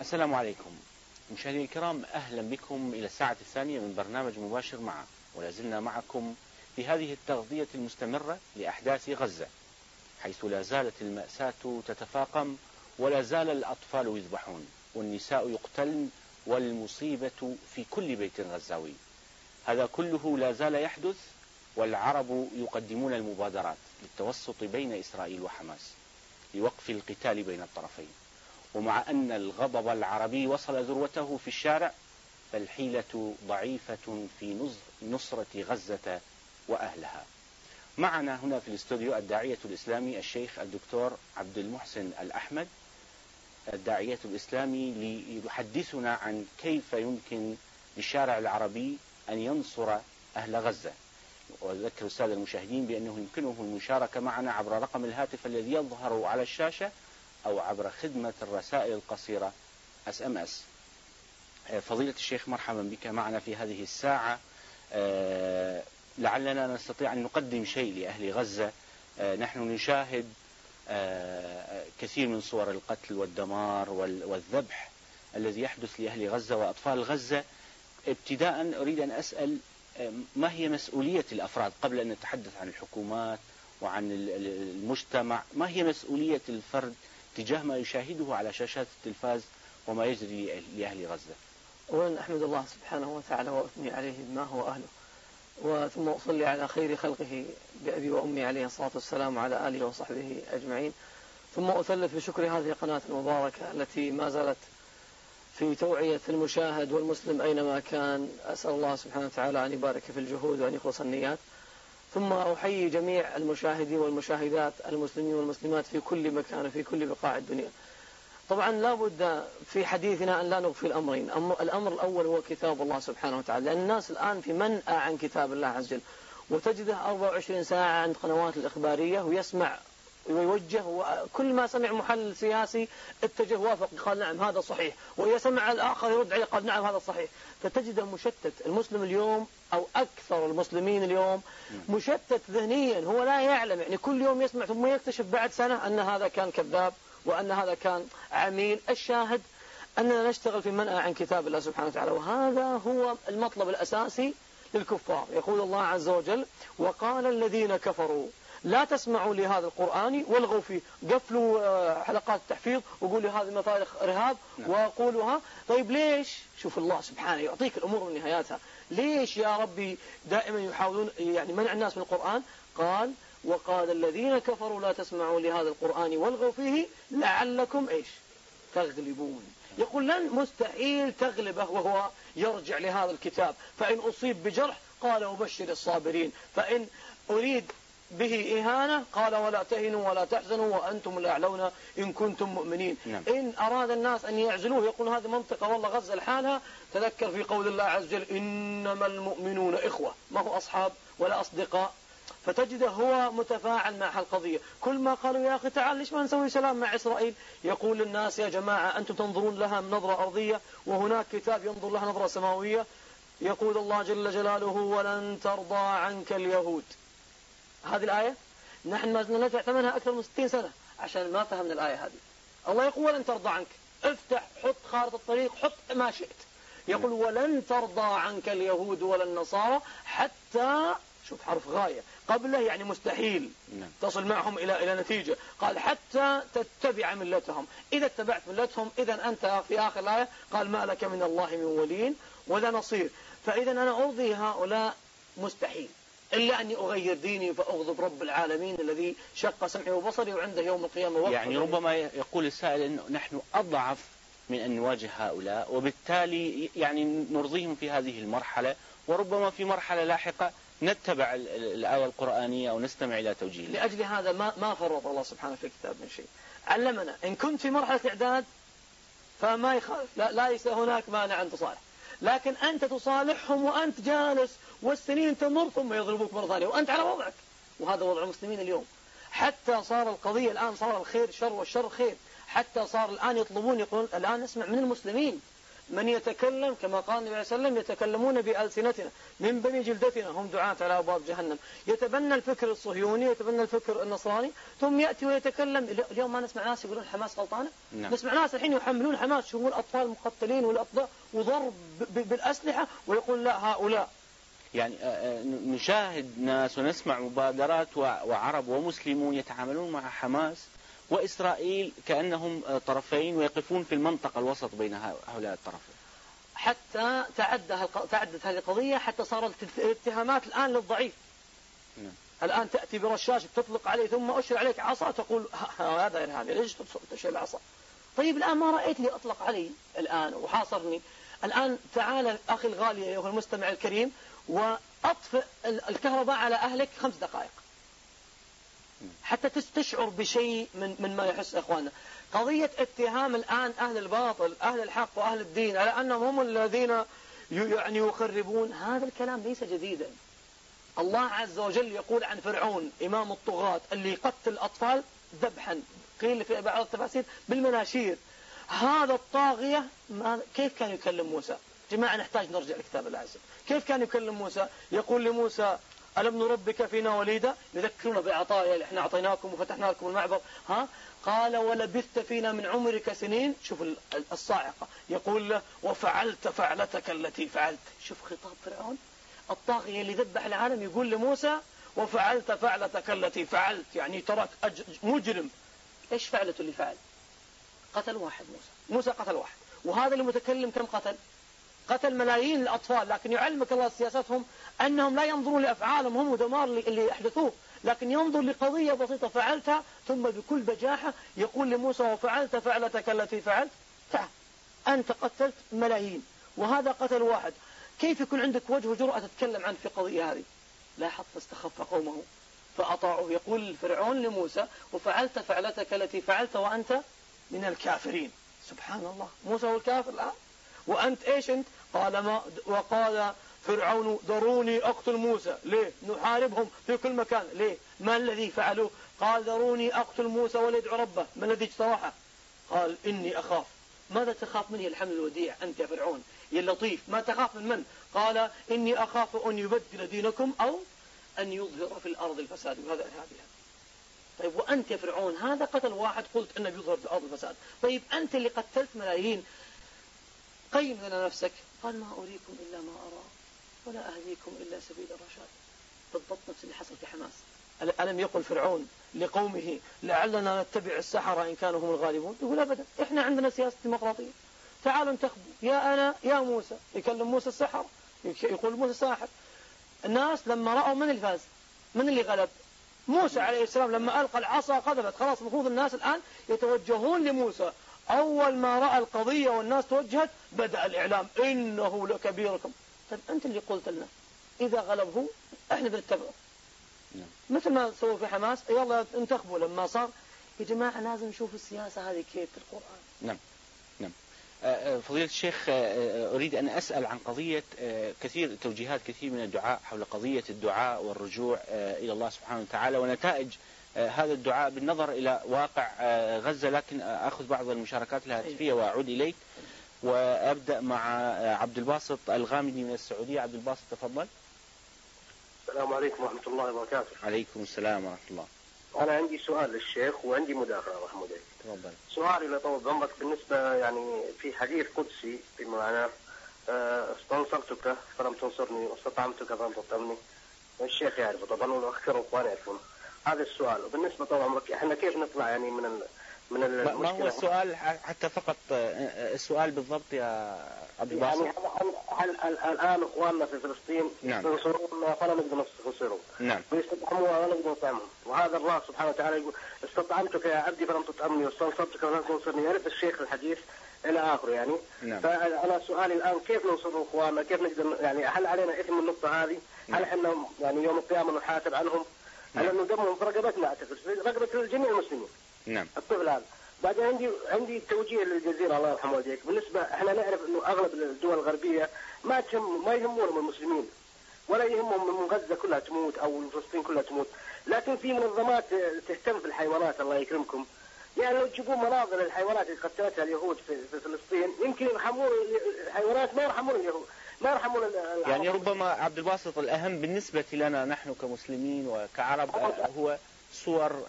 السلام عليكم. مشاهدينا الكرام أهلا بكم إلى الساعة الثانية من برنامج مباشر معه ولا زلنا معكم في هذه التغطية المستمرة لأحداث غزة حيث لا زالت المأساة تتفاقم ولا زال الأطفال يذبحون والنساء يقتلن والمصيبة في كل بيت غزاوي. هذا كله لا زال يحدث والعرب يقدمون المبادرات للتوسط بين إسرائيل وحماس لوقف القتال بين الطرفين. ومع أن الغضب العربي وصل ذروته في الشارع فالحيلة ضعيفة في نصرة غزة وأهلها. معنا هنا في الاستوديو الداعية الإسلامي الشيخ الدكتور عبد المحسن الأحمد الداعية الإسلامي ليحدثنا عن كيف يمكن للشارع العربي أن ينصر أهل غزة. وأذكر السادة المشاهدين بأنه يمكنهم المشاركة معنا عبر رقم الهاتف الذي يظهر على الشاشة أو عبر خدمة الرسائل القصيرة SMS فضيلة الشيخ مرحبا بك معنا في هذه الساعة. آه، لعلنا نستطيع أن نقدم شيء لأهل غزة. آه، نحن نشاهد آه، كثير من صور القتل والدمار والذبح الذي يحدث لأهل غزة وأطفال غزة. ابتداء أريد أن أسأل ما هي مسؤولية الأفراد قبل أن نتحدث عن الحكومات وعن المجتمع؟ ما هي مسؤولية الفرد تجاه ما يشاهده على شاشات التلفاز وما يجري لأهل غزة. أولا أحمد الله سبحانه وتعالى وأثني عليه بما هو أهله. وثم أصلي على خير خلقه بأبي وأمي عليه الصلاة والسلام وعلى آله وصحبه أجمعين. ثم أثلث بشكر هذه القناة المباركة التي ما زالت في توعية المشاهد والمسلم أينما كان. أسأل الله سبحانه وتعالى أن يبارك في الجهود وأن يخلص النيات. ثم أحيي جميع المشاهدين والمشاهدات المسلمين والمسلمات في كل مكان وفي كل بقاع الدنيا. طبعا لا بد في حديثنا أن لا نغفي الأمرين. الأمر الأول هو كتاب الله سبحانه وتعالى. لأن الناس الآن في منأى عن كتاب الله عز وجل. وتجده 24 ساعة عند قنوات الإخبارية ويسمع ويوجه وكل ما سمع محلل سياسي اتجه وافق قال نعم هذا صحيح. وإذا سمع الآخر يرد عليه قال نعم هذا صحيح. فتجده مشتت. المسلم اليوم أو أكثر المسلمين اليوم مشتت ذهنيا. هو لا يعلم. يعني كل يوم يسمع ثم يكتشف بعد سنة أن هذا كان كذاب وأن هذا كان عميل. الشاهد أننا نشتغل في منأى عن كتاب الله سبحانه وتعالى. وهذا هو المطلب الأساسي للكفار. يقول الله عز وجل وقال الذين كفروا لا تسمعوا لهذا القرآن والغوا فيه. قفلوا آه، حلقات التحفيظ وقولوا هذه مطالق إرهاب نعم. وقولوها طيب ليش؟ شوف الله سبحانه يعطيك الأمور من نهاياتها. ليش يا ربي دائما يحاولون يعني منع الناس من القرآن؟ قال وقال الذين كفروا لا تسمعوا لهذا القرآن والغوا فيه لعلكم إيش؟ تغلبون. يقول لن مستحيل تغلبه وهو يرجع لهذا الكتاب. فإن أصيب بجرح قال أبشر الصابرين. فإن أريد به إهانة قال ولا تهنوا ولا تحزنوا وأنتم الأعلون إن كنتم مؤمنين. نعم. إن أراد الناس أن يعزلوه يقول هذه منطقة والله غزة لحالها. تذكر في قول الله عز وجل إنما المؤمنون إخوة ما هو أصحاب ولا أصدقاء. فتجده هو متفاعل مع القضية كل ما قالوا يا أخي تعال ليش ما نسوي سلام مع إسرائيل؟ يقول للناس يا جماعة أنتم تنظرون لها من نظرة أرضية وهناك كتاب ينظر لها نظرة سماوية. يقول الله جل جلاله ولن ترضى عنك اليهود. هذه الآية؟ نحن ما زلنا ندفع ثمنها أكثر من 60 سنة عشان ما فهمنا الآية هذه. الله يقول ولن ترضى عنك. افتح حط خارطة الطريق حط ما شئت. يقول ولن ترضى عنك اليهود ولا النصارى حتى شوف حرف غاية قبله يعني مستحيل نعم. تصل معهم إلى إلى نتيجة. قال حتى تتبع ملتهم. إذا اتبعت ملتهم إذا أنت في آخر الآية قال ما لك من الله من ولي ولا نصير. فإذا أنا أرضي هؤلاء مستحيل. إلا أني أغير ديني فأغضب رب العالمين الذي شق سمعي وبصري وعنده يوم القيامة وقت يعني ربما يقول السائل أنه نحن أضعف من أن نواجه هؤلاء وبالتالي يعني نرضيهم في هذه المرحلة وربما في مرحلة لاحقة نتبع الآية القرآنية أو نستمع إلى توجيه. لأجل هذا ما ما فرط الله سبحانه في الكتاب من شيء. علمنا إن كنت في مرحلة إعداد فما يخالف لا ليس هناك مانع أن تصالح. لكن أنت تصالحهم وأنت جالس والسنين تمر ثم يضربوك مرة ثانية وأنت على وضعك. وهذا وضع المسلمين اليوم. حتى صار القضية الآن صار الخير شر والشر خير. حتى صار الآن يطلبون يقولون الآن نسمع من المسلمين. من يتكلم كما قال النبي صلى الله عليه وسلم يتكلمون بألسنتنا من بني جلدتنا هم دعاة على أبواب جهنم. يتبنى الفكر الصهيوني يتبنى الفكر النصراني ثم يأتي ويتكلم. اليوم ما نسمع ناس يقولون حماس غلطانة نعم. نسمع ناس الحين يحملون حماس شوفوا الأطفال مقتلين والأطفال وضرب بالأسلحة ويقول لا هؤلاء. يعني آه، آه، نشاهد ناس ونسمع مبادرات وعرب ومسلمون يتعاملون مع حماس. وإسرائيل كأنهم آه، طرفين ويقفون في المنطقة الوسط بين هؤلاء الطرفين. حتى تعدى تعدت هذه القضية حتى صارت الاتهامات الآن للضعيف. نعم. الآن تأتي برشاش تطلق عليه ثم أشر عليك عصا تقول هذا إرهابي ليش تشيل العصا طيب الآن ما رأيت لي أطلق علي الآن وحاصرني. الآن تعال أخي الغالي أيها المستمع الكريم وأطفئ الكهرباء على أهلك خمس دقائق. حتى تستشعر بشيء من من ما يحس إخواننا قضية اتهام الآن أهل الباطل أهل الحق وأهل الدين على أنهم هم الذين يعني يخربون. هذا الكلام ليس جديدا. الله عز وجل يقول عن فرعون إمام الطغاة اللي يقتل الأطفال ذبحا. قيل في بعض التفاسير بالمناشير. هذا الطاغية كيف كان يكلم موسى؟ جماعة نحتاج نرجع لكتاب وجل كيف كان يكلم موسى؟ يقول لموسى ألم نربك فينا وليدا يذكرون بعطايا اللي إحنا أعطيناكم وفتحنا لكم المعبر ها؟ قال ولبثت فينا من عمرك سنين. شوف الصاعقة. يقول له وفعلت فعلتك التي فعلت. شوف خطاب فرعون. الطاغية اللي ذبح العالم يقول لموسى وفعلت فعلتك التي فعلت. يعني ترك مجرم. إيش فعلته اللي فعل؟ قتل واحد موسى. موسى قتل واحد. وهذا اللي متكلم كم قتل؟ قتل ملايين الأطفال لكن يعلمك الله سياستهم أنهم لا ينظرون لأفعالهم هم ودمار اللي يحدثوه. لكن ينظر لقضية بسيطة فعلتها ثم بكل بجاحة يقول لموسى وفعلت فعلتك التي فعلت؟ تعال أنت قتلت ملايين وهذا قتل واحد. كيف يكون عندك وجه وجرأة تتكلم عنه في قضية هذه؟ لاحظ فاستخف قومه. فأطاعوه. يقول فرعون لموسى وفعلت فعلتك التي فعلت وأنت من الكافرين. سبحان الله. موسى هو الكافر الآن؟ وأنت إيش أنت؟ قال ما وقال فرعون ذروني أقتل موسى. ليه؟ نحاربهم في كل مكان. ليه؟ ما الذي فعلوه قال ذروني أقتل موسى وليدعو ربه ما الذي اجترحه؟ قال إني أخاف. ماذا تخاف مني الحمل الوديع أنت يا فرعون؟ يا اللطيف. ما تخاف من من؟ قال إني أخاف أن يبدل دينكم أو أن يظهر في الأرض الفساد. وهذا إرهابها طيب وأنت يا فرعون هذا قتل واحد قلت أنه يظهر في الأرض الفساد. طيب أنت اللي قتلت ملايين. قيم لنا نفسك. قال ما أريكم إلا ما أرى. ولا أهديكم إلا سبيل الرشاد. بالضبط نفس اللي حصل في حماس. ألم يقل فرعون لقومه لعلنا نتبع السحرة إن كانوا هم الغالبون؟ يقول أبدا. إحنا عندنا سياسة ديمقراطية. تعالوا انتخبوا. يا أنا يا موسى. يكلم موسى السحر. يقول موسى ساحر الناس لما رأوا من الفاز من اللي غلب؟ موسى عليه السلام لما ألقى العصا قذفت خلاص المفروض الناس الآن يتوجهون لموسى. أول ما رأى القضية والناس توجهت بدأ الإعلام. إنه لكبيركم. طيب أنت اللي قلت لنا إذا غلبه إحنا بنتبعه. نعم. مثل ما سووا في حماس يلا انتخبوا لما صار. يا جماعة لازم نشوف السياسة هذه كيف في القرآن نعم نعم. آه، آه، فضيلة الشيخ آه، أريد أن أسأل عن قضية كثير توجيهات كثير من الدعاء حول قضية الدعاء والرجوع إلى الله سبحانه وتعالى ونتائج هذا الدعاء بالنظر إلى واقع غزة لكن أخذ بعض المشاركات الهاتفية وأعود إليك. وأبدأ مع عبد الباسط الغامدي من السعودية. عبد الباسط تفضل. السلام عليكم ورحمة الله وبركاته. عليكم السلام ورحمة الله. أنا عندي سؤال للشيخ وعندي مداخلة محمود تفضل. سؤالي لطول عمرك بالنسبة يعني في حديث قدسي بمعنى آه، استنصرتك فلم تنصرني واستطعمتك فلم تطعمني. الشيخ يعرفه طبعا والاخر الاخوان يعرفون هذا السؤال. وبالنسبة طول عمرك إحنا كيف نطلع يعني من من المشكلة ما هو السؤال حتى فقط آه، السؤال بالضبط يا عبد الباسط يعني هل الآن إخواننا في فلسطين نعم. ينصرون فلا نقدر ننصرهم نعم ويستطعموا ولا نقدر نطعمهم وهذا الله سبحانه وتعالى يقول استطعمتك يا عبدي فلم تطعمني واستنصرتك فلم تنصرني يعرف الشيخ الحديث إلى اخره يعني نعم. فأنا سؤالي الآن كيف ننصر إخواننا كيف نقدر يعني هل علينا إثم النقطة هذه؟ نعم. هل إحنا يعني يوم القيامة نحاسب عنهم؟ نعم. لأنه دمهم في رقبتنا اعتقد رقبة جميع المسلمين نعم. الطفل هذا. بعدين عندي عندي توجيه للجزيرة الله يرحمه والديك. بالنسبة إحنا نعرف إنه أغلب الدول الغربية ما تهم ما يهمونهم المسلمين ولا يهمهم من غزة كلها تموت أو فلسطين كلها تموت. لكن في منظمات تهتم بالحيوانات الله يكرمكم. يعني لو تجيبون مناظر الحيوانات اللي قتلتها اليهود في, في فلسطين يمكن يرحمون الحيوانات ما يرحمون اليهود ما يرحمون يعني ربما عبد الباسط الأهم بالنسبة لنا نحن كمسلمين وكعرب هو صور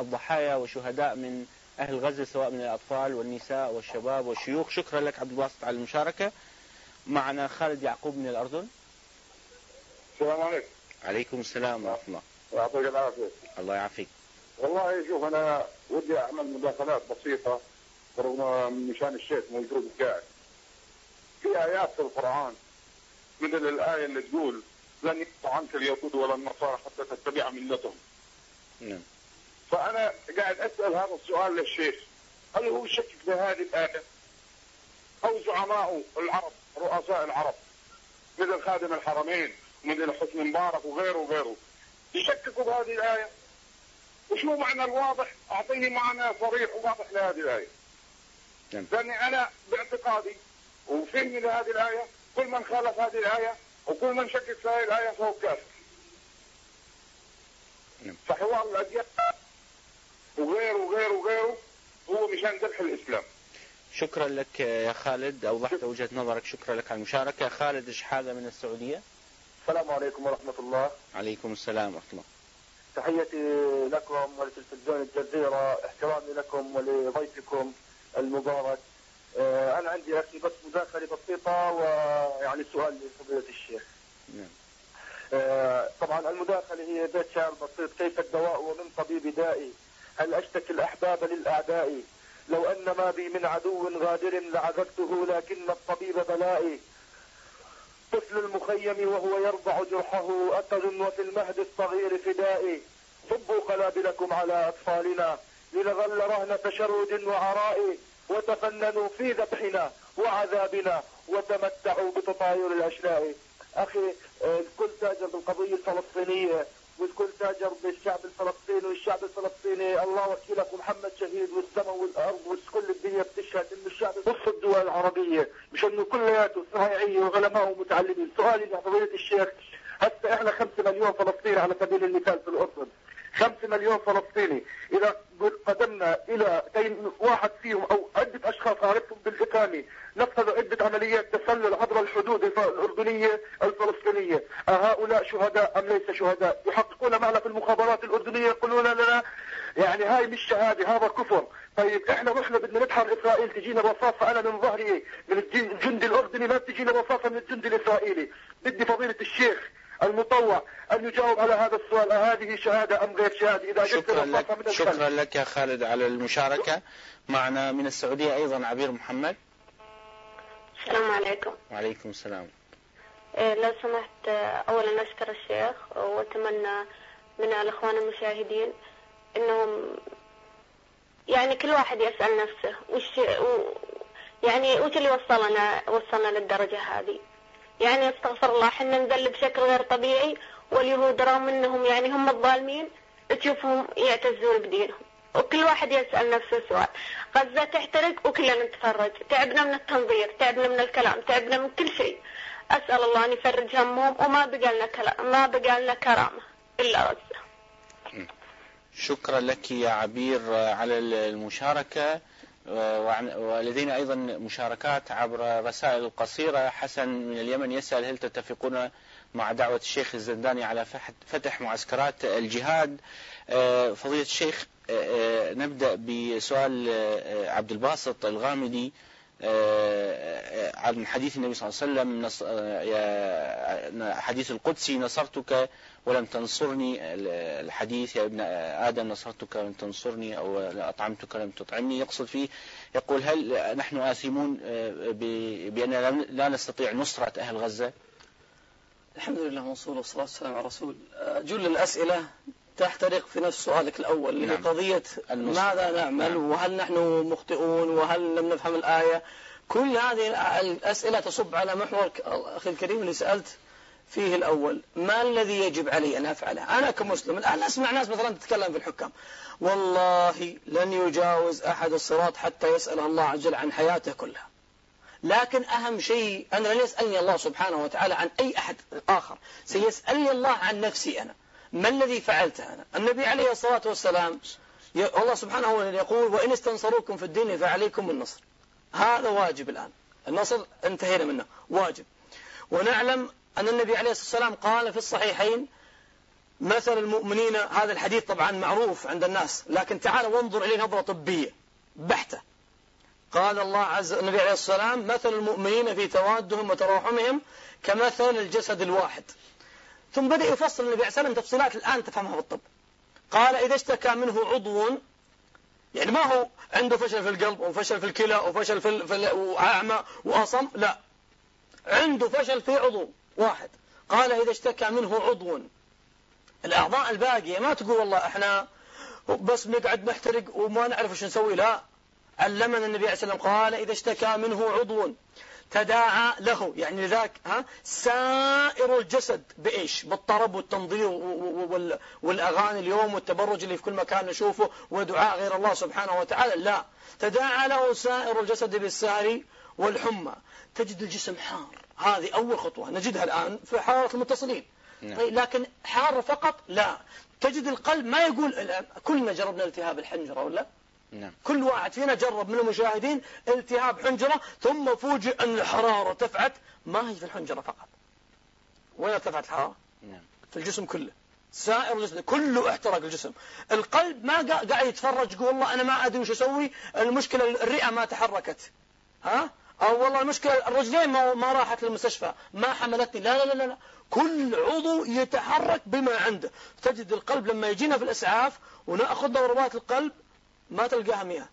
الضحايا وشهداء من أهل غزة سواء من الأطفال والنساء والشباب والشيوخ. شكرا لك عبد الباسط على المشاركة. معنا خالد يعقوب من الأردن. السلام عليكم. عليكم السلام ورحمة الله. يعطيك العافية. الله يعافيك. والله شوف أنا ودي أعمل مداخلات بسيطة رغم مشان الشيخ موجود قاعد. في آيات في القرآن مثل الآية اللي تقول لن يقطع عنك اليهود ولا النصارى حتى تتبع ملتهم. نعم. فأنا قاعد أسأل هذا السؤال للشيخ. هل هو شك في هذه الآية؟ أو زعماء العرب رؤساء العرب مثل خادم الحرمين مثل حسن مبارك وغيره وغيره يشككوا بهذه الآية؟ وشو معنى الواضح؟ أعطيني معنى صريح وواضح لهذه الآية. نعم. لأني أنا باعتقادي وفهمي لهذه الآية كل من خالف هذه الآية وكل من شكك في هذه الآية فهو كافر. نعم. فحوار الأديان وغيره وغيره وغيره. هو مشان ذبح الإسلام. شكرا لك يا خالد. أوضحت وجهة نظرك. شكرا لك على المشاركة. خالد شحاذة من السعودية؟ السلام عليكم ورحمة الله. عليكم السلام ورحمة الله. تحيتي لكم ولتلفزيون الجزيرة. احترامي لكم ولضيفكم المبارك. آه، أنا عندي أخي بس مداخلة بسيطة ويعني سؤال لفضيلة الشيخ. نعم. آه، طبعا المداخلة هي بيت شعر بسيط. كيف الدواء ومن طبيب دائي؟ هل أشتكي الأحباب للأعداء؟ لو أن ما بي من عدو غادر لعذبته لكن الطبيب بلائي. طفل المخيم وهو يرضع جرحه أكل وفي المهد الصغير فدائي. صبوا قلابلكم على أطفالنا. لنظل رهن تشرد وعراء وتفننوا في ذبحنا وعذابنا وتمتعوا بتطاير الأشلاء. أخي الكل تاجر بالقضية الفلسطينية والكل تاجر بالشعب الفلسطيني والشعب الفلسطيني الله وكيلك محمد شهيد والسماء والأرض وكل الدنيا بتشهد انه الشعب نص الدول العربية مش انه كلياته صنايعيه وعلماء ومتعلمين. سؤالي لفضيله الشيخ هسه إحنا 5 مليون فلسطيني على سبيل المثال في الأردن؟ 5 مليون فلسطيني. إذا قدمنا إلى واحد فيهم أو عدة أشخاص عرفتهم بالاقامه شهداء أم ليس شهداء؟ يحققون معنا في المخابرات الأردنية يقولون لنا يعني هاي مش شهادة هذا كفر. طيب إحنا رحنا بدنا نتحر إسرائيل تجينا رصاصه أنا من ظهري من الجندي الأردني ما تجينا رصاصه من الجندي الإسرائيلي. بدي فضيلة الشيخ المطوع أن يجاوب على هذا السؤال هذه شهادة أم غير شهادة؟ إذا شكرا لك شكرا لك يا خالد على المشاركة. معنا من السعودية أيضا عبير محمد. السلام عليكم. وعليكم السلام. لو سمحت أولا أشكر الشيخ وأتمنى من الإخوان المشاهدين أنهم يعني كل واحد يسأل نفسه وش و يعني وش اللي وصلنا وصلنا للدرجة هذه. يعني أستغفر الله إحنا نذل بشكل غير طبيعي واليهود رغم إنهم يعني هم الظالمين تشوفهم يعتزون بدينهم. وكل واحد يسأل نفسه سؤال. غزة تحترق وكلنا نتفرج. تعبنا من التنظير تعبنا من الكلام تعبنا من كل شيء. أسأل الله أن يفرج همهم وما بقى لنا كلام ما بقى لنا كرامة إلا غزة شكرا لك يا عبير على المشاركة ولدينا أيضا مشاركات عبر رسائل قصيرة. حسن من اليمن يسأل هل تتفقون مع دعوة الشيخ الزنداني على فتح معسكرات الجهاد؟ آه، فضيلة الشيخ آه، آه، نبدأ بسؤال عبد الباسط الغامدي. عن حديث النبي صلى الله عليه وسلم حديث القدسي نصرتك ولم تنصرني. الحديث يا ابن آدم نصرتك ولم تنصرني أو أطعمتك لم تطعمني. يقصد فيه يقول هل نحن آثمون بأننا لا نستطيع نصرة أهل غزة؟ الحمد لله والصلاة والسلام على رسول. جل الأسئلة تحترق في نفس سؤالك الأول اللي نعم. قضية ماذا نعمل؟ نعم. وهل نحن مخطئون؟ وهل لم نفهم الآية؟ كل هذه الأسئلة تصب على محور أخي الكريم اللي سألت فيه الأول. ما الذي يجب علي أن أفعله؟ أنا كمسلم الآن أسمع ناس مثلا تتكلم في الحكام. والله لن يجاوز أحد الصراط حتى يسأل الله عز وجل عن حياته كلها. لكن أهم شيء أنا لن يسألني الله سبحانه وتعالى عن أي أحد آخر. سيسألني الله عن نفسي أنا. ما الذي فعلته أنا؟ النبي عليه الصلاة والسلام الله سبحانه يقول وإن استنصروكم في الدين فعليكم النصر. هذا واجب الآن. النصر انتهينا منه. واجب. ونعلم أن النبي عليه الصلاة والسلام قال في الصحيحين مثل المؤمنين هذا الحديث طبعا معروف عند الناس لكن تعال وانظر إليه نظرة طبية بحتة. قال الله عز النبي عليه الصلاة والسلام مثل المؤمنين في توادهم وتراحمهم كمثل الجسد الواحد. ثم بدأ يفصل النبي عليه والسلام تفصيلات الآن تفهمها بالطب. قال إذا اشتكى منه عضو يعني ما هو عنده فشل في القلب وفشل في الكلى وفشل في, في وأعمى وأصم؟ لا. عنده فشل في عضو واحد. قال إذا اشتكى منه عضو. الأعضاء الباقية ما تقول والله إحنا بس نقعد نحترق وما نعرف إيش نسوي. لا. علمنا النبي عليه الصلاة والسلام قال إذا اشتكى منه عضو. تداعى له. يعني لذاك ها سائر الجسد بإيش؟ بالطرب والتنظير والأغاني اليوم والتبرج اللي في كل مكان نشوفه ودعاء غير الله سبحانه وتعالى. لا. تداعى له سائر الجسد بالسهر والحمى. تجد الجسم حار. هذه أول خطوة نجدها الآن في حرارة المتصلين. نعم. طيب لكن حار فقط؟ لا. تجد القلب ما يقول كلنا جربنا التهاب الحنجرة ولا؟ نعم. كل واحد فينا جرب من المشاهدين التهاب حنجرة ثم فوجئ أن الحرارة ارتفعت ما هي في الحنجرة فقط؟ وين ارتفعت الحرارة؟ نعم. في الجسم كله. سائر الجسم كله احترق الجسم. القلب ما قاعد يتفرج يقول والله أنا ما أدري وش أسوي. المشكلة الرئة ما تحركت. ها؟ أو والله المشكلة الرجلين ما, ما راحت للمستشفى ما حملتني. لا لا لا لا كل عضو يتحرك بما عنده. تجد القلب لما يجينا في الإسعاف ونأخذ ضربات القلب ما تلقاها 100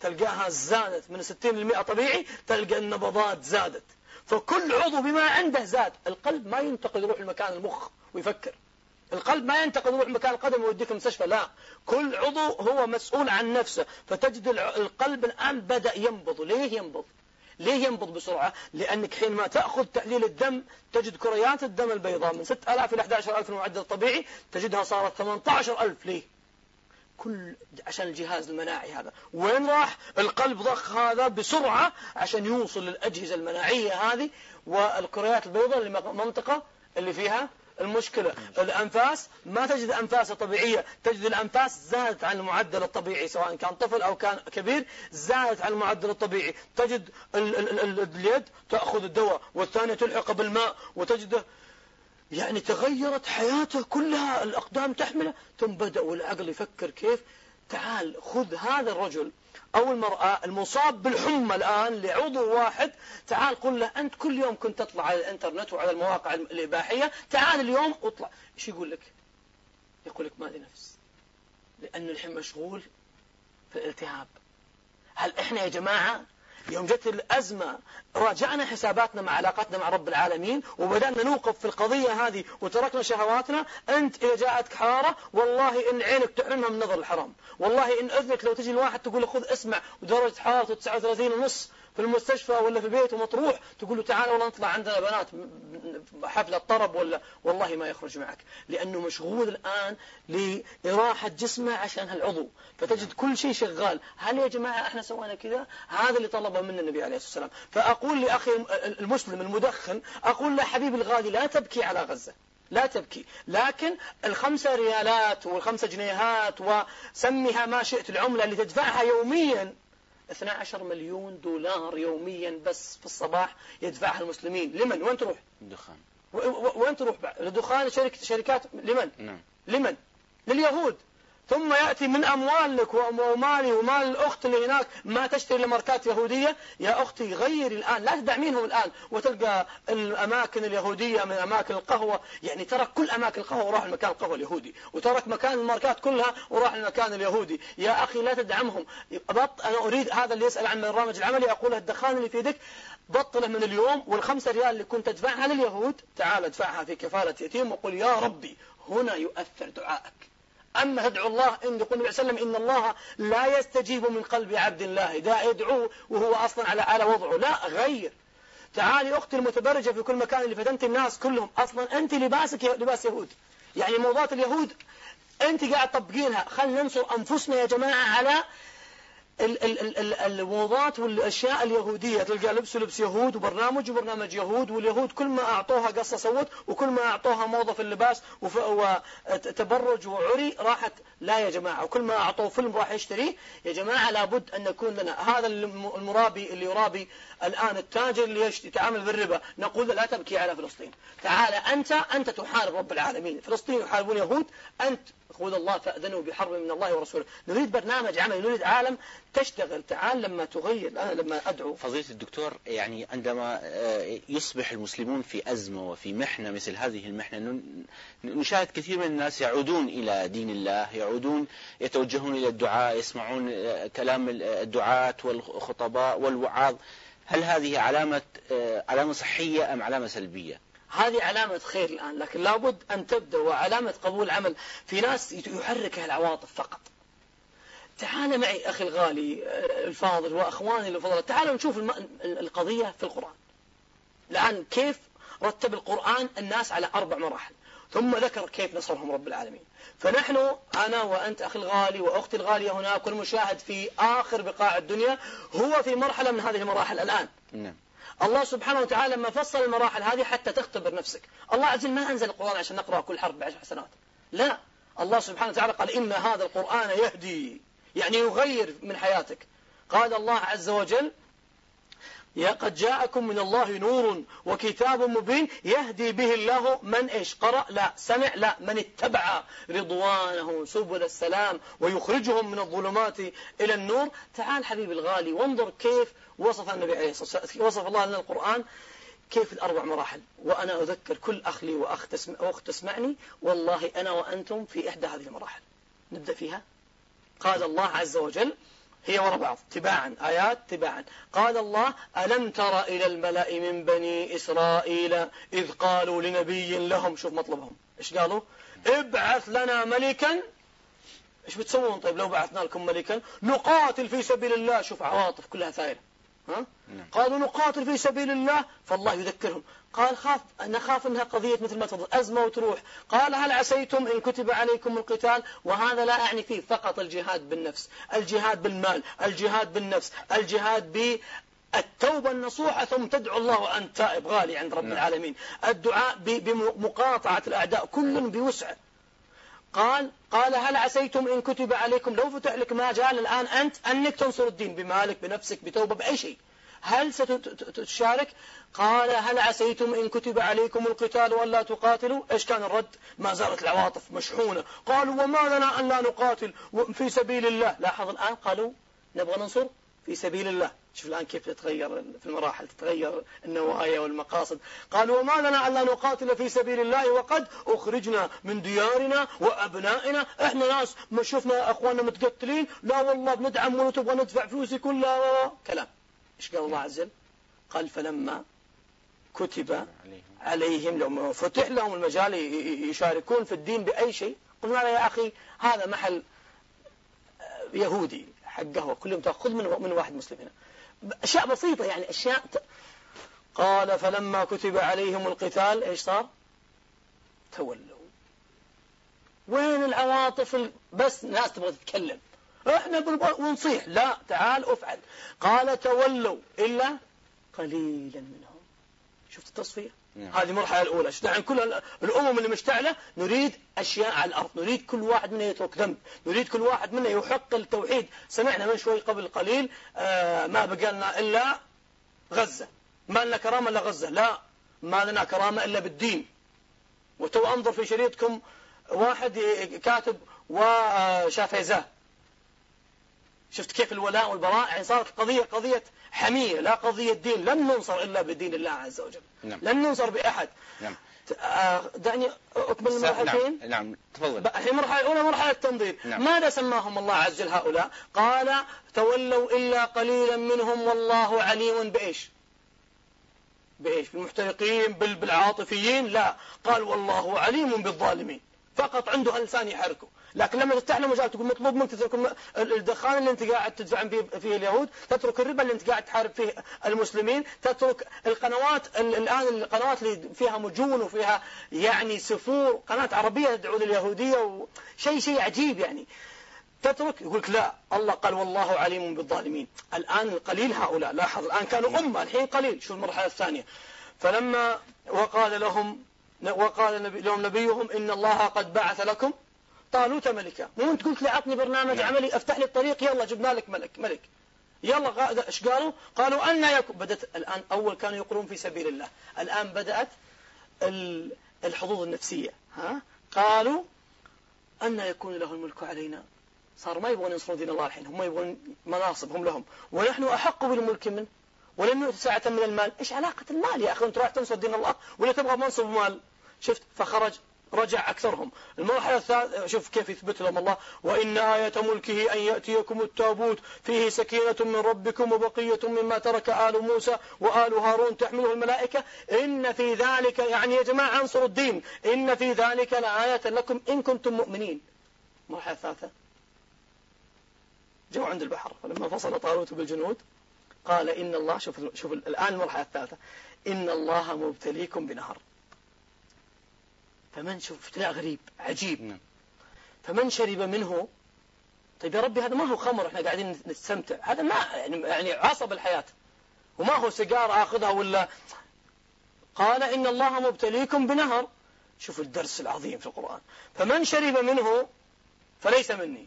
تلقاها زادت من 60 ل 100 طبيعي تلقى النبضات زادت. فكل عضو بما عنده زاد. القلب ما ينتقل يروح لمكان المخ ويفكر. القلب ما ينتقل يروح مكان القدم ويوديك المستشفى لا. كل عضو هو مسؤول عن نفسه. فتجد القلب الآن بدأ ينبض. ليه ينبض؟ ليه ينبض بسرعة؟ لأنك حينما تأخذ تحليل الدم تجد كريات الدم البيضاء من 6000 إلى 11000 المعدل الطبيعي تجدها صارت 18000 ليه؟ كل عشان الجهاز المناعي هذا. وين راح؟ القلب ضخ هذا بسرعة عشان يوصل للأجهزة المناعية هذه والكريات البيضاء المنطقة اللي فيها المشكلة. الأنفاس ما تجد أنفاس طبيعية. تجد الأنفاس زادت عن المعدل الطبيعي سواء كان طفل أو كان كبير زادت عن المعدل الطبيعي. تجد اليد تأخذ الدواء والثانية تلحق بالماء وتجده يعني تغيرت حياته كلها الأقدام تحمله. ثم بدأ والعقل يفكر كيف تعال خذ هذا الرجل أو المرأة المصاب بالحمى الآن لعضو واحد. تعال قل له أنت كل يوم كنت تطلع على الإنترنت وعلى المواقع الإباحية. تعال اليوم اطلع. إيش يقول لك؟ يقول لك ما لي نفس. لأن الحين مشغول في الالتهاب. هل إحنا يا جماعة يوم جت الأزمة راجعنا حساباتنا مع علاقتنا مع رب العالمين وبدأنا نوقف في القضية هذه وتركنا شهواتنا أنت إذا جاءتك حرارة والله إن عينك تحرمها من نظر الحرام والله إن أذنك لو تجي الواحد تقول خذ اسمع ودرجة حرارته 39 ونص في المستشفى ولا في البيت ومطروح تقول له تعال والله نطلع عندنا بنات حفلة طرب ولا والله ما يخرج معك لأنه مشغول الآن لإراحة جسمه عشان هالعضو فتجد كل شيء شغال. هل يا جماعة إحنا سوينا كذا؟ هذا اللي طلبه منا النبي عليه الصلاة والسلام. فأقول لأخي المسلم المدخن أقول له حبيبي الغالي لا تبكي على غزة لا تبكي. لكن الخمسة ريالات والخمسة جنيهات وسميها ما شئت العملة اللي تدفعها يوميا 12 مليون دولار يوميا بس في الصباح يدفعها المسلمين. لمن؟ وين تروح؟ الدخان. وين تروح لدخان شركة شركات لمن؟ نعم. لمن؟ لليهود. ثم يأتي من أموالك ومالي ومال الأخت اللي هناك ما تشتري لماركات يهودية. يا أختي غيري الآن لا تدعمينهم الآن. وتلقى الأماكن اليهودية من أماكن القهوة. يعني ترك كل أماكن القهوة وراح المكان القهوة اليهودي. وترك مكان الماركات كلها وراح المكان اليهودي. يا أخي لا تدعمهم. بط أنا أريد هذا اللي يسأل عن البرنامج العملي أقول الدخان اللي في يدك بطله من اليوم والخمسة ريال اللي كنت تدفعها لليهود. تعال ادفعها في كفالة يتيم وقل يا ربي هنا يؤثر دعائك. أما تدعو الله إن يقول النبي صلى الله عليه وسلم إن الله لا يستجيب من قلب عبد الله. دا يدعوه وهو أصلا على على وضعه. لا غير. تعالي أختي المتبرجة في كل مكان اللي فتنت الناس كلهم. أصلا أنت لباسك لباس يهود. يعني موضات اليهود أنت قاعد تطبقينها. خلينا ننصر أنفسنا يا جماعة على الموضات والأشياء اليهودية. تلقى لبس لبس يهود وبرنامج وبرنامج يهود واليهود كل ما أعطوها قصة سوت وكل ما أعطوها موضه في اللباس وتبرج وعري راحت لا يا جماعة. وكل ما أعطوه فيلم راح يشتريه يا جماعة لابد أن يكون لنا هذا المرابي اللي يرابي الآن التاجر اللي يتعامل بالربا. نقول لا تبكي على فلسطين. تعال أنت أنت تحارب رب العالمين. فلسطين يحاربون يهود أنت يقول الله فأذنوا بحرب من الله ورسوله. نريد برنامج عمل نريد عالم تشتغل. تعال لما تغير أنا لما أدعو. فضيلة الدكتور يعني عندما آه، يصبح المسلمون في أزمة وفي محنة مثل هذه المحنة نشاهد كثير من الناس يعودون إلى دين الله يعودون يتوجهون إلى الدعاء يسمعون آه، كلام الدعاة والخطباء والوعاظ. هل هذه علامة آه، علامة صحية أم علامة سلبية؟ هذه علامة خير الآن لكن لابد أن تبدأ وعلامة قبول عمل في ناس يحركها العواطف فقط. تعال معي أخي الغالي الفاضل وأخواني الفضلاء تعالوا نشوف القضية في القرآن. الآن كيف رتب القرآن الناس على أربع مراحل ثم ذكر كيف نصرهم رب العالمين. فنحن أنا وأنت أخي الغالي وأختي الغالية هناك والمشاهد في آخر بقاع الدنيا هو في مرحلة من هذه المراحل الآن. نعم. الله سبحانه وتعالى لما فصل المراحل هذه حتى تختبر نفسك. الله عز وجل ما أنزل القرآن عشان نقرأ كل حرف بعشر حسنات. لا. الله سبحانه وتعالى قال إن هذا القرآن يهدي يعني يغير من حياتك. قال الله عز وجل يا قد جاءكم من الله نور وكتاب مبين يهدي به الله من إيش؟ قرأ؟ لا. سمع؟ لا. من اتبع رضوانه سبل السلام ويخرجهم من الظلمات إلى النور. تعال حبيبي الغالي وانظر كيف وصف النبي عليه الصلاة والسلام وصف الله لنا القرآن كيف الأربع مراحل. وأنا أذكر كل أخ لي تسمع وأخت تسمعني. والله أنا وأنتم في إحدى هذه المراحل. نبدأ فيها. قال الله عز وجل هي ورا بعض تباعا آيات تباعا. قال الله ألم تر إلى الملأ من بني إسرائيل إذ قالوا لنبي لهم شوف مطلبهم. إيش قالوا؟ ابعث لنا ملكا. إيش بتسوون؟ طيب لو بعثنا لكم ملكا نقاتل في سبيل الله. شوف عواطف كلها ثائرة ها؟ نعم. قالوا نقاتل في سبيل الله فالله يذكرهم. قال خاف نخاف إنها قضية مثل ما تفضل أزمة وتروح. قال هل عسيتم إن كتب عليكم القتال؟ وهذا لا أعني فيه فقط الجهاد بالنفس الجهاد بالمال الجهاد بالنفس الجهاد ب التوبة النصوحة ثم تدعو الله وأنت تائب غالي عند رب نعم. العالمين. الدعاء بمقاطعة الأعداء كل بوسعه قال قال هل عسيتم إن كتب عليكم؟ لو فتح لك ما جال الآن أنت أنك تنصر الدين بمالك بنفسك بتوبة بأي شيء. هل ستشارك قال هل عسيتم إن كتب عليكم القتال ولا تقاتلوا؟ إيش كان الرد؟ ما زالت العواطف مشحونة. قالوا وما لنا أن لا نقاتل في سبيل الله. لاحظ الآن قالوا نبغى ننصر في سبيل الله. شوف الآن كيف تتغير في المراحل تتغير النوايا والمقاصد. قالوا وما لنا ألا نقاتل في سبيل الله وقد أخرجنا من ديارنا وأبنائنا. إحنا ناس ما شفنا أخواننا متقتلين. لا والله بندعم ونتبغى ندفع فلوسي كلها. كلام. إيش قال الله عز وجل؟ قال فلما كتب عليهم لو فتح لهم المجال يشاركون في الدين بأي شيء. قلنا يا أخي هذا محل يهودي حق قهوة كل يوم تأخذ من من واحد مسلم هنا. أشياء بسيطة يعني أشياء ت... قال فلما كتب عليهم القتال إيش صار؟ تولوا. وين العواطف بس ناس تبغى تتكلم. إحنا ونصيح لا تعال افعل. قال تولوا إلا قليلا منهم. شفت التصفية؟ نعم. هذه المرحلة الأولى. عن كل الأمم اللي مشتعلة نريد أشياء على الأرض. نريد كل واحد منا يترك ذنب. نريد كل واحد منا يحق التوحيد. سمعنا من شوي قبل قليل آه ما بقى لنا إلا غزة. ما لنا كرامة إلا غزة. لا ما لنا كرامة إلا بالدين. وتو أنظر في شريطكم واحد كاتب وشافيزاه شفت كيف الولاء والبراء؟ يعني صارت قضية قضية حمية لا قضية دين. لن ننصر إلا بدين الله عز وجل. نعم. لن ننصر بأحد. نعم. آه، دعني أكمل المرحلتين. نعم. نعم. تفضل. الحين المرحلة الأولى مرحلة التنظير نعم. ماذا سماهم الله عز وجل هؤلاء؟ قال تولوا إلا قليلا منهم والله عليم بإيش؟ بإيش؟ بالمحترقين بالعاطفيين؟ لا. قال والله عليم بالظالمين. فقط عنده لسان يحركه لكن لما تفتح له مجال تقول مطلوب منك تترك الدخان اللي انت قاعد تدفع فيه, فيه اليهود تترك الربا اللي انت قاعد تحارب فيه المسلمين تترك القنوات الآن القنوات اللي فيها مجون وفيها يعني سفور قناة عربية تدعو لليهودية وشيء شيء عجيب يعني. تترك؟ يقول لا الله قال والله عليم بالظالمين. الآن القليل هؤلاء لاحظ الآن كانوا أمة الحين قليل. شو المرحلة الثانية. فلما وقال لهم وقال لهم نبيهم إن الله قد بعث لكم طالوت ملكا مو انت قلت لي عطني برنامج نعم. عملي افتح لي الطريق يلا جبنا لك ملك ملك. يلا إيش قالوا؟ قالوا أن يكون بدأت الآن أول كانوا يقولون في سبيل الله. الآن بدأت الحظوظ النفسية. ها؟ قالوا أن يكون له الملك علينا. صاروا ما يبغون ينصرون دين الله الحين هم يبغون مناصب هم لهم. ونحن أحق بالملك منه ولم يؤت ساعة من المال. إيش علاقة المال يا أخي؟ أنت راح تنصر دين الله ولا تبغى منصب ومال شفت؟ فخرج رجع أكثرهم. المرحلة الثالثة شوف كيف يثبت لهم الله. وإن آية ملكه أن يأتيكم التابوت فيه سكينة من ربكم وبقية مما ترك آل موسى وآل هارون تحمله الملائكة. إن في ذلك يعني يا جماعة انصروا الدين. إن في ذلك لآية لكم إن كنتم مؤمنين. المرحلة الثالثة. جو عند البحر. فلما فصل طالوت بالجنود قال إن الله شوف, شوف الآن المرحلة الثالثة. إن الله مبتليكم بنهر. فمن شوف ابتلاء غريب عجيب. نعم. فمن شرب منه طيب يا ربي هذا ما هو خمر إحنا قاعدين نستمتع. هذا ما يعني, يعني عصب الحياة. وما هو سيجار آخذها ولا قال إن الله مبتليكم بنهر. شوف الدرس العظيم في القرآن. فمن شرب منه فليس مني.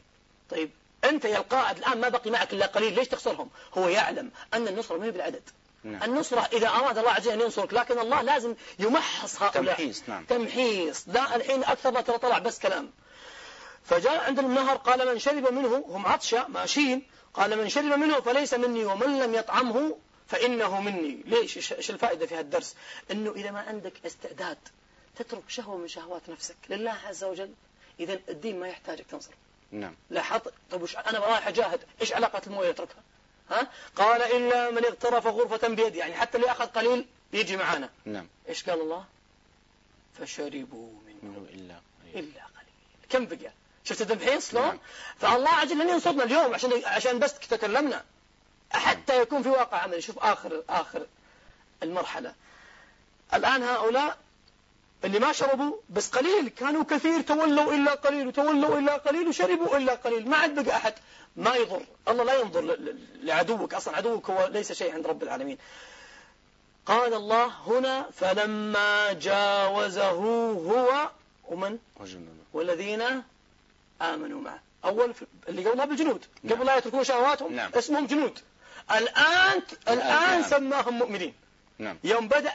طيب أنت يا القائد الآن ما بقي معك إلا قليل ليش تخسرهم؟ هو يعلم أن النصرة ما هي بالعدد. نعم. النصرة إذا أراد الله عز وجل أن ينصرك لكن الله لازم يمحص هؤلاء. تمحيص نعم. تمحيص. لا الحين أكثر ما ترى طلع بس كلام. فجاء عند النهر قال من شرب منه هم عطشة ماشيين. قال من شرب منه فليس مني ومن لم يطعمه فإنه مني. ليش؟ إيش الفائدة في هذا الدرس؟ إنه إذا ما عندك استعداد تترك شهوة من شهوات نفسك لله عز وجل إذا الدين ما يحتاجك تنصر. نعم. لاحظ طيب وش أنا رايح أجاهد. إيش علاقة الموية يتركها ها؟ قال إلا من اغترف غرفة بيده. يعني حتى اللي أخذ قليل يجي معانا. نعم. إيش قال الله؟ فشربوا منه إلا قليل. إلا قليل. كم بقى؟ شفت التمحيص؟ شلون نعم. فالله عجل لن ينصرنا اليوم عشان عشان بس تكلمنا. حتى يكون في واقع عملي شوف آخر آخر المرحلة. الآن هؤلاء اللي ما شربوا بس قليل. كانوا كثير تولوا إلا قليل وتولوا إلا قليل وشربوا إلا قليل. ما عاد بقى أحد. ما يضر. الله لا ينظر لعدوك. أصلا عدوك هو ليس شيء عند رب العالمين. قال الله هنا فلما جاوزه هو ومن؟ والذين آمنوا معه. أول اللي قبلها بالجنود. نعم. قبل لا يتركون شهواتهم نعم. اسمهم جنود. الآن الآن. سماهم مؤمنين. نعم. يوم بدأ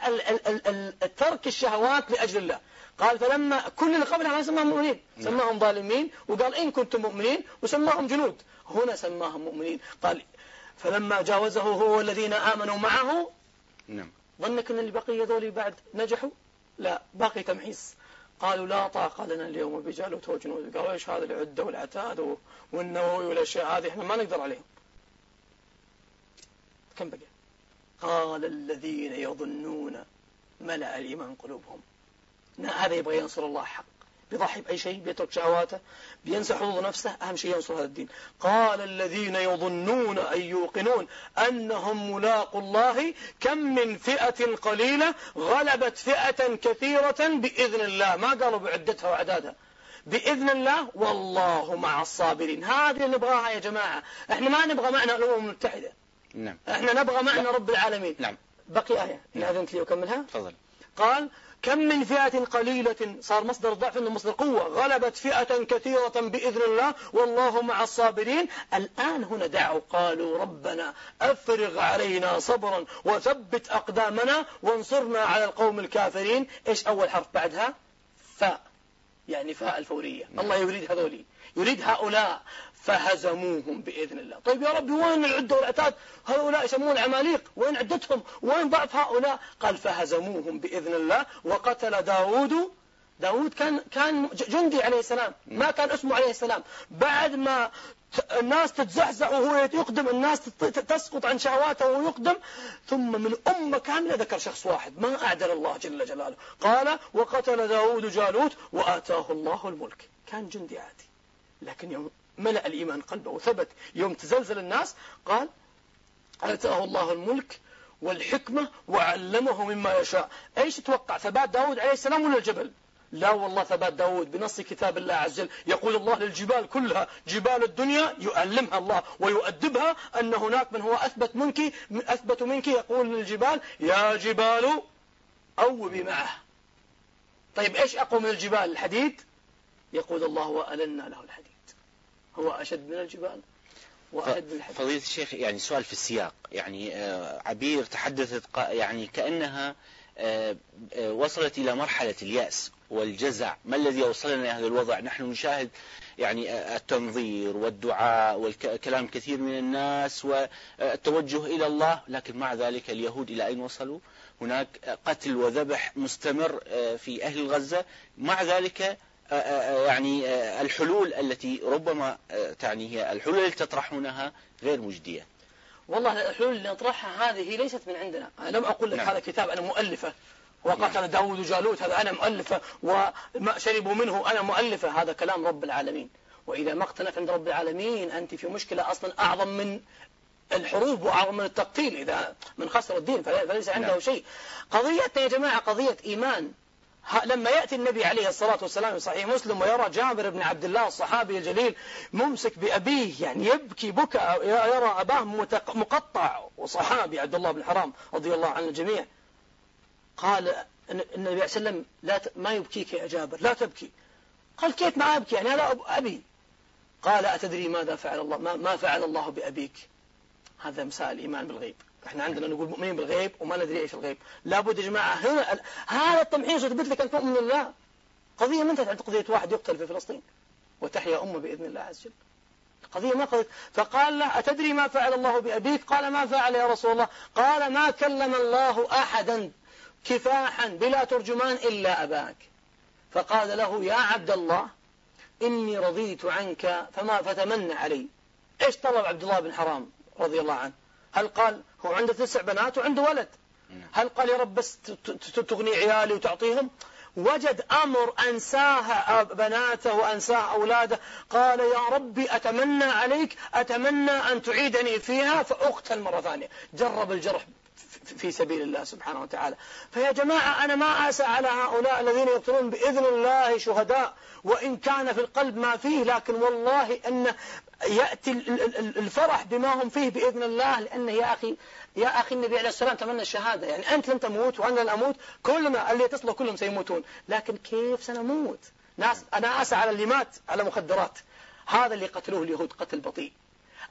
ترك الشهوات لأجل الله. قال فلما كل اللي قبلها ما سماهم مؤمنين. نعم. سماهم ظالمين وقال إن كنتم مؤمنين وسماهم جنود. هنا سماهم مؤمنين. قال فلما جاوزه هو والذين آمنوا معه نعم. ظنك أن اللي بقي ذولي بعد نجحوا؟ لا باقي تمحيص. قالوا لا طاقة لنا اليوم بجالوت وجنود. قالوا إيش هذا العدة والعتاد والنووي والأشياء هذه؟ إحنا ما نقدر عليهم. كم بقي؟ قال الذين يظنون ملأ الإيمان قلوبهم. هذا يبغى ينصر الله حق. بيضحي بأي شيء بيترك شهواته بينسى حظوظ نفسه أهم شيء ينصر هذا الدين. قال الذين يظنون أن يوقنون أنهم ملاقوا الله كم من فئة قليلة غلبت فئة كثيرة بإذن الله. ما قالوا بعدتها وعدادها. بإذن الله والله مع الصابرين. هذه اللي نبغاها يا جماعة. إحنا ما نبغى معنا الأمم المتحدة. نعم. إحنا نبغى معنا رب العالمين. نعم. بقي آية. إن نعم. أذنت لي أكملها. تفضل. قال كم من فئة قليلة صار مصدر ضعف إنه مصدر قوة غلبت فئة كثيرة بإذن الله والله مع الصابرين. الآن هنا دعوا قالوا ربنا أفرغ علينا صبرا وثبت أقدامنا وانصرنا على القوم الكافرين. إيش أول حرف بعدها؟ فاء. يعني فاء الفورية. نعم. الله يريد هذولي. يريد هؤلاء. فهزموهم بإذن الله. طيب يا ربي وين العدة والعتاد هؤلاء يسمون عماليق وين عدتهم؟ وين ضعف هؤلاء؟ قال فهزموهم بإذن الله وقتل داود داود كان كان جندي عليه السلام ما كان اسمه عليه السلام. بعد ما الناس تتزحزح وهو يقدم الناس تسقط عن شهواته وهو يقدم ثم من أمة كاملة ذكر شخص واحد ما أعدل الله جل جلاله. قال وقتل داود جالوت وآتاه الله الملك. كان جندي عادي لكن يوم ملأ الإيمان قلبه وثبت يوم تزلزل الناس قال آتاه الله الملك والحكمة وعلمه مما يشاء. إيش تتوقع ثبات داود عليه السلام ولا الجبل؟ لا والله ثبات داود بنص كتاب الله عز وجل. يقول الله للجبال كلها جبال الدنيا يؤلمها الله ويؤدبها أن هناك من هو أثبت منك أثبت منك يقول للجبال يا جبال أوبي معه طيب إيش أقوى من الجبال؟ الحديد؟ يقول الله وألنا له الحديد. هو أشد من الجبال وأشد من الحديد. فضيلة الشيخ يعني سؤال في السياق. يعني آه، عبير تحدثت يعني كأنها آه، آه، وصلت إلى مرحلة اليأس والجزع. ما الذي أوصلنا إلى هذا الوضع؟ نحن نشاهد يعني التنظير والدعاء والكلام كثير من الناس والتوجه إلى الله. لكن مع ذلك اليهود إلى أين وصلوا؟ هناك قتل وذبح مستمر في أهل غزة. مع ذلك يعني الحلول التي ربما تعني هي الحلول التي تطرحونها غير مجدية. والله الحلول اللي نطرحها هذه ليست من عندنا. أنا لم أقول لك نعم. هذا كتاب أنا مؤلفة. وقتل نعم. داود وجالوت هذا أنا مؤلفة. وما شربوا منه أنا مؤلفة. هذا كلام رب العالمين. وإذا ما اقتنعت عند رب العالمين أنت في مشكلة أصلا أعظم من الحروب وأعظم من التقتيل. إذا من خسر الدين فليس عنده نعم. شيء. قضيتنا يا جماعة قضية إيمان. لما يأتي النبي عليه الصلاة والسلام في صحيح مسلم ويرى جابر بن عبد الله الصحابي الجليل ممسك بأبيه يعني يبكي بكاء يرى أباه مقطع وصحابي عبد الله بن حرام رضي الله عن الجميع قال النبي عليه وسلم لا ما يبكيك يا جابر لا تبكي. قال كيف ما أبكي؟ يعني هذا أبي. قال أتدري ماذا فعل الله؟ ما فعل الله بأبيك؟ هذا مساء الإيمان بالغيب. إحنا عندنا نقول مؤمنين بالغيب وما ندري إيش الغيب. لابد يا جماعة هنا هذا التمحيص يثبت لك أن تؤمن بالله. قضية ما انتهت عند قضية واحد يقتل في فلسطين. وتحيا أمه بإذن الله عز وجل. قضية ما قضية. فقال له أتدري ما فعل الله بأبيك؟ قال ما فعل يا رسول الله. قال ما كلم الله أحدا كفاحا بلا ترجمان إلا أباك. فقال له يا عبد الله إني رضيت عنك فما فتمنى علي. إيش طلب عبد الله بن حرام رضي الله عنه؟ هل قال هو عنده تسع بنات وعنده ولد؟ هل قال يا رب بس تغني عيالي وتعطيهم؟ وجد أمر أنساها بناته وأنساها أولاده. قال يا ربي أتمنى عليك أتمنى أن تعيدني فيها فأقتل مرة ثانية. جرب الجرح. في سبيل الله سبحانه وتعالى. فيا جماعة أنا ما أسى على هؤلاء الذين يقتلون بإذن الله شهداء وإن كان في القلب ما فيه لكن والله أن يأتي الفرح بما هم فيه بإذن الله لأن يا أخي يا أخي النبي عليه السلام تمنى الشهادة. يعني أنت لن تموت وأنا لن أموت كلنا اللي يتصلوا كلهم سيموتون. لكن كيف سنموت؟ ناس أنا أسى على اللي مات على مخدرات. هذا اللي قتلوه اليهود قتل بطيء.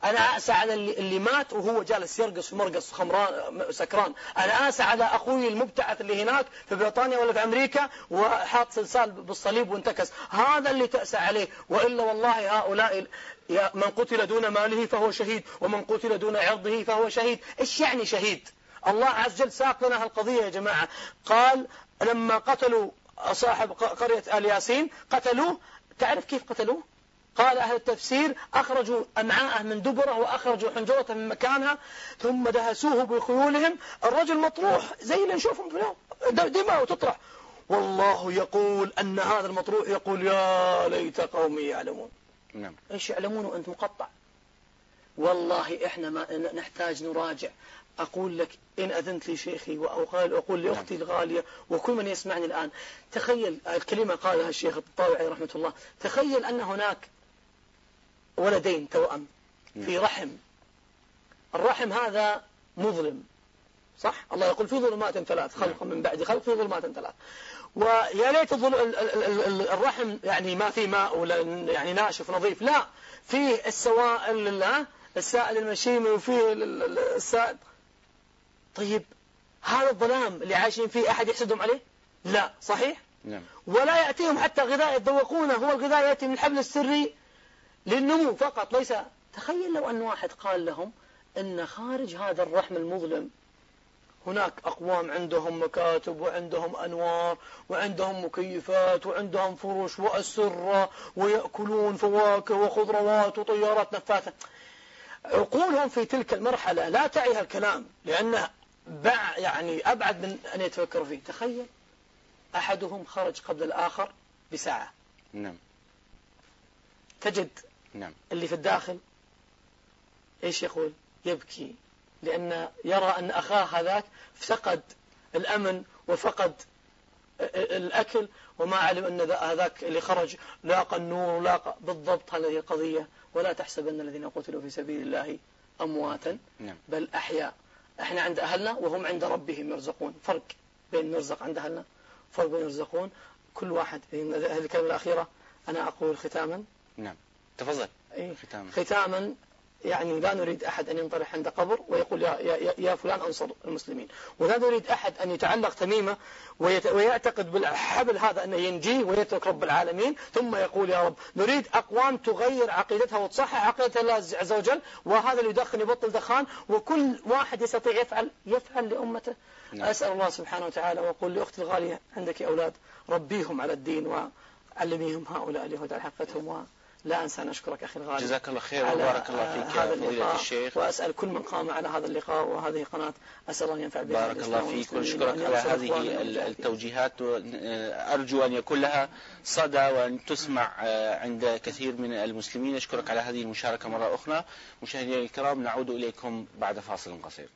أنا أسى على اللي مات وهو جالس يرقص ومرقص خمران سكران. أنا أسى على أخوي المبتعث اللي هناك في بريطانيا ولا في أمريكا وحاط سلسال بالصليب وانتكس. هذا اللي تأسى عليه. وإلا والله هؤلاء من قتل دون ماله فهو شهيد ومن قتل دون عرضه فهو شهيد. إيش يعني شهيد؟ الله عز وجل ساق لنا هالقضية يا جماعة. قال لما قتلوا صاحب قرية آل ياسين قتلوه. تعرف كيف قتلوه؟ قال أهل التفسير أخرجوا أمعاءه من دبره وأخرجوا حنجرته من مكانها ثم دهسوه بخيولهم. الرجل مطروح زي اللي نشوفهم في اليوم. دماء وتطرح والله يقول أن هذا المطروح يقول يا ليت قومي يعلمون. نعم. إيش يعلمون وانت مقطع. والله إحنا ما نحتاج نراجع. أقول لك إن أذنت لي شيخي وأقول أقول لأختي نعم. الغالية وكل من يسمعني الآن تخيل الكلمة قالها الشيخ الطاوعي رحمة الله تخيل أن هناك ولدين توأم في نعم. رحم. الرحم هذا مظلم صح؟ الله يقول في ظلمات ثلاث خلق نعم. من بعد خلق في ظلمات ثلاث. ويا ليت الرحم يعني ما في ماء ولا يعني ناشف نظيف لا. فيه السوائل السائل المشيمي وفيه السائل. طيب هذا الظلام اللي عايشين فيه أحد يحسدهم عليه؟ لا صحيح؟ نعم. ولا يأتيهم حتى غذاء يتذوقونه هو الغذاء يأتي من الحبل السري للنمو فقط ليس. تخيل لو أن واحد قال لهم أن خارج هذا الرحم المظلم هناك أقوام عندهم مكاتب وعندهم أنوار وعندهم مكيفات وعندهم فرش وأسرة ويأكلون فواكه وخضروات وطيارات نفاثة. عقولهم في تلك المرحلة لا تعي الكلام لأنه بع يعني أبعد من أن يتفكروا فيه. تخيل أحدهم خرج قبل الآخر بساعة. نعم. تجد نعم. اللي في الداخل إيش يقول؟ يبكي لأن يرى أن أخاه هذاك فقد الأمن وفقد الأكل وما علم أن هذاك اللي خرج لاقى النور لاقى بالضبط هذه القضية. ولا تحسبن الذين قتلوا في سبيل الله أمواتا نعم. بل أحياء. إحنا عند أهلنا وهم عند ربهم يرزقون. فرق بين نرزق عند أهلنا فرق بين يرزقون. كل واحد هذه الكلمة الأخيرة أنا أقول ختاما. نعم. تفضل. أي ختاما. ختاما يعني لا نريد أحد أن ينطرح عند قبر ويقول يا, يا, يا فلان أنصر المسلمين. ولا نريد أحد أن يتعلق تميمة ويعتقد بالحبل هذا أنه ينجيه ويترك رب العالمين ثم يقول يا رب نريد أقوام تغير عقيدتها وتصحح عقيدة الله عز وجل وهذا اللي يدخن يبطل دخان وكل واحد يستطيع يفعل يفعل لأمته. نعم. أسأل الله سبحانه وتعالى وأقول لأختي الغالية عندك أولاد ربيهم على الدين وعلميهم هؤلاء اليهود على حقتهم لا أنسى أن أشكرك أخي الغالي جزاك الله خير وبارك الله فيك هذا فضيلة الشيخ. وأسأل كل من قام على هذا اللقاء وهذه قناة. أسأل الله ينفع بها بارك الله فيك ونشكرك على هذه التوجيهات أرجو أن يكون لها صدى وأن تسمع آه، عند كثير من المسلمين. أشكرك على هذه المشاركة مرة أخرى. مشاهدينا الكرام نعود إليكم بعد فاصل قصير.